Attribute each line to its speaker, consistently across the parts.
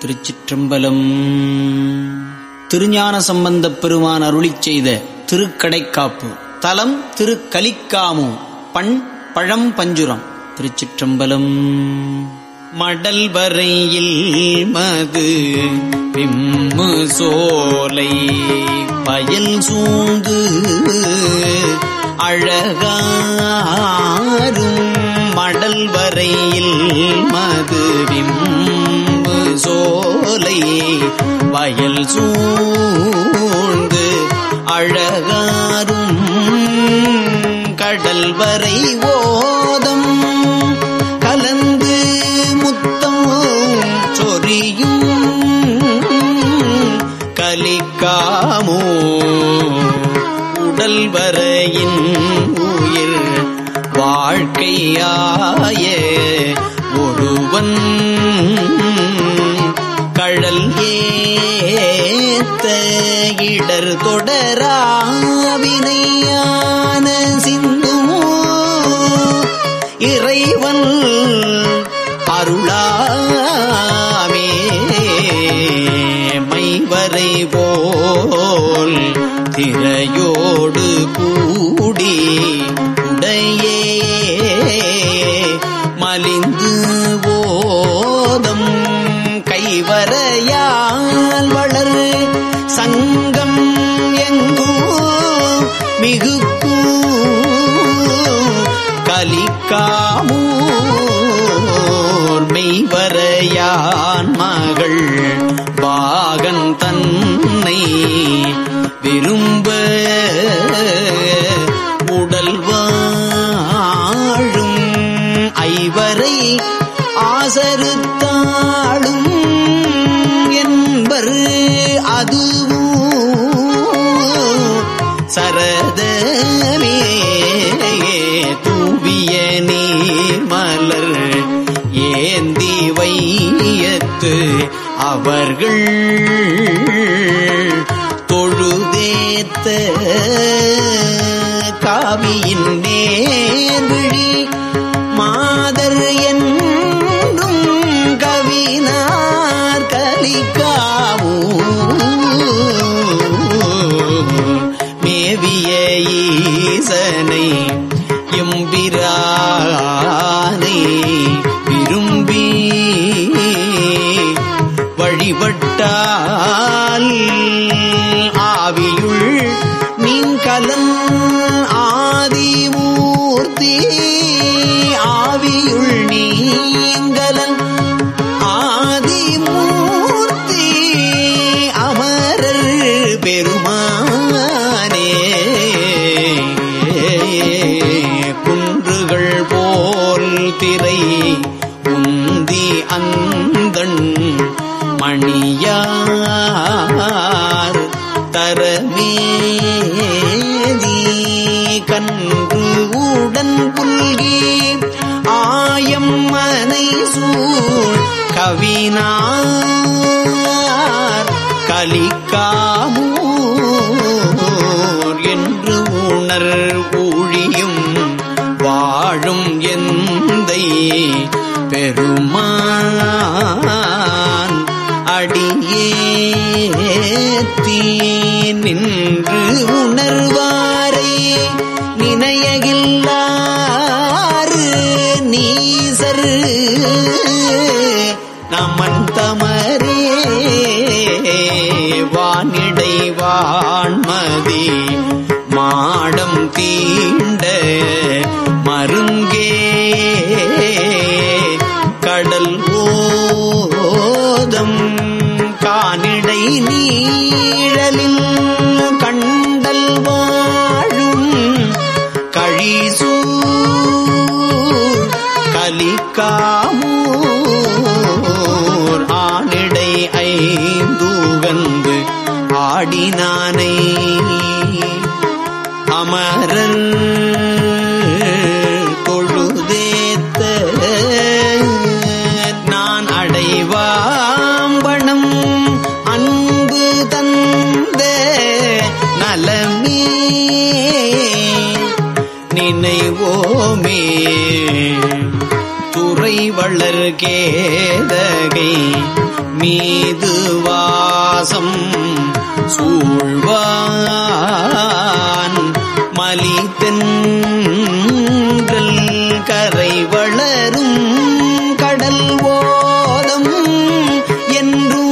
Speaker 1: திருச்சிற்றம்பலம். திருஞான சம்பந்தப் பெருமான் அருளிச் செய்த திருக்கடைக்காப்பு. தலம் திரு கலிக்காமு பண் பழம் பஞ்சுரம். திருச்சிற்றம்பலம். மடல் வரையில் மது பிம்மு சோலை பயல் சூந்து அழகாரும் மடல் வரையில் மது விம்மு சோலை வயல் சூழ்ந்து அழகாரும் கடல் வரை ஓதம் கலந்து முத்தம் சொரியும் கலிக்காமோ உடல் வரையின் உயிர் வாழ்க்கையாய ஒருவன் கழல் ஏத்த இடர் தொடராவினையான சிந்து இறைவன் அருளாமே மைவரை போல் திரையோடு கூடி உடையே மலிந்து ஓதம் கைவரையால் வளர் சங்கம் எங்கூ மிகுக்கூ கலிக்காமூர் மெய்வரையான் மகள் பாகன் தன்னை விரும்ப உடல்வாழும் ஐவரை ஆசருத்த அவர்கள் தொழுதேத்த காவியின் நேர்விழி கன்று உடன் புல்கி ஆயம் மனை சூழ் கவினார் கலிக்காமூர் என்று உணர் ஊழியும் வாழும் எந்தை பெருமான் அடியேத்தி நின்று உணர்வாரை 啊 கேதகை மீது வாசம் சூழ்வான். மலித்தென்றல் கரை வளரும் கடல் ஓலம் என்று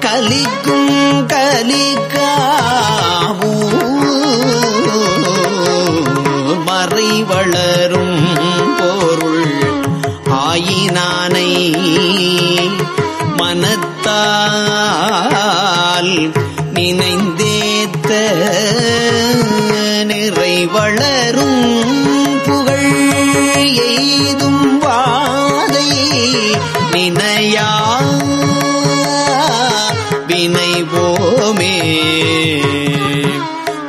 Speaker 1: கலிக்கும் கலிக்காவூ மறை வளரும் மனத்தால் நினைந்தேத்த நிறை வளரும் புகழ் எய்தும் வாதை நினையா வினைவோமே.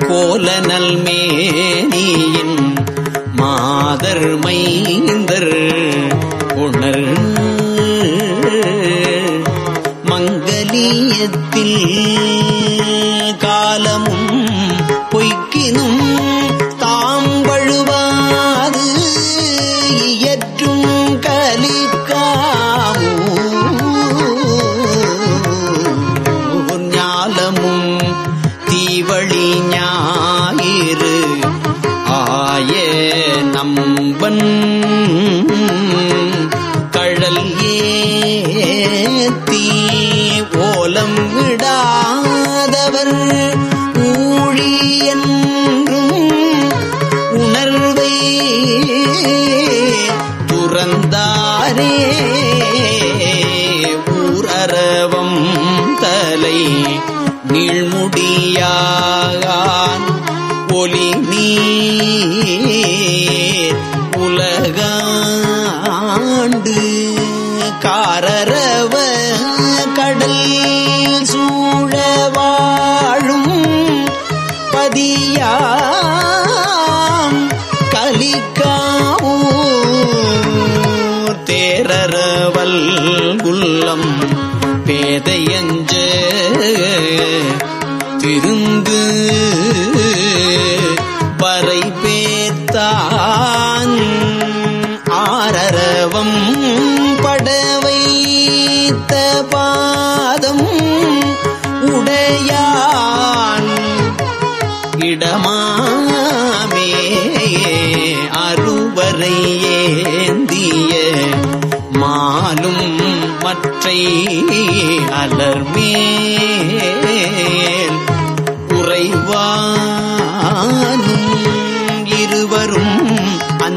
Speaker 1: கோலனல் மேனியின் மாதர் மைந்தர் പ്രായത്തിൽ ஊரரவம் தலை நீழ்முடியான் ஒலி நீ பேத்தான் ஆரரவம் படவைத்த பாதம் உடையான் இடமாமே அறுவரை ஏந்திய மாலும் மற்றை அலர்மேல் உறைவானும்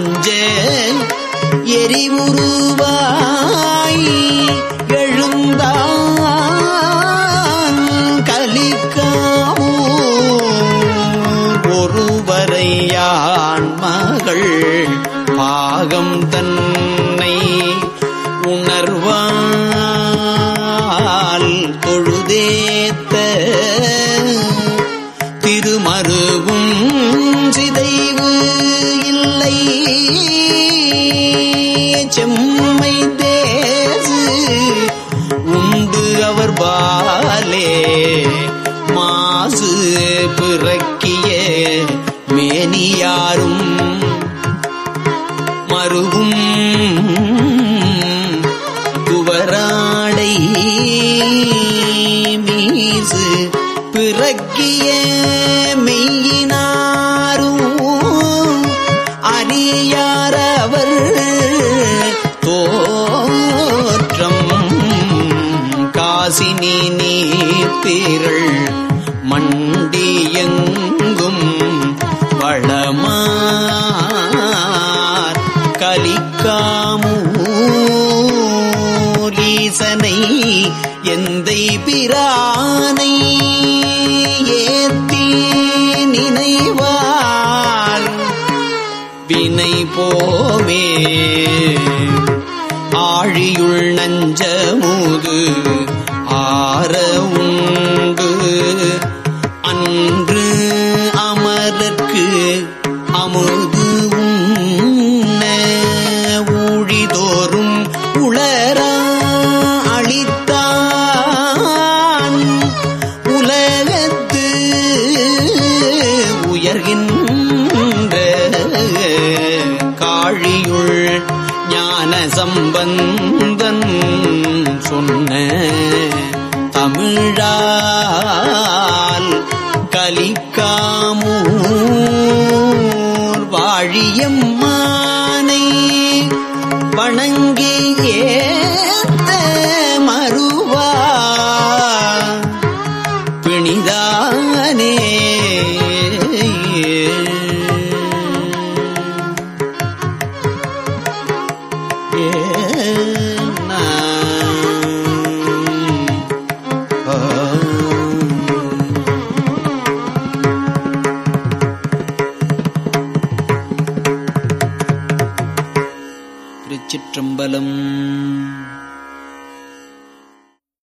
Speaker 1: அஞ்ச எரிவுருவாய் எழுந்தான் கலிக்காமூ ஒருவரையான் மகள் பாகம் தன் பிறை மீசு பிறக்கிய பிரானை ஏத்தி நினைவார். வினை போமே. ஆழியுள் நஞ்சமுது ஆர எம்மானை வணங்கி ஏத்த மறுவா? பிணிதானே. ஏ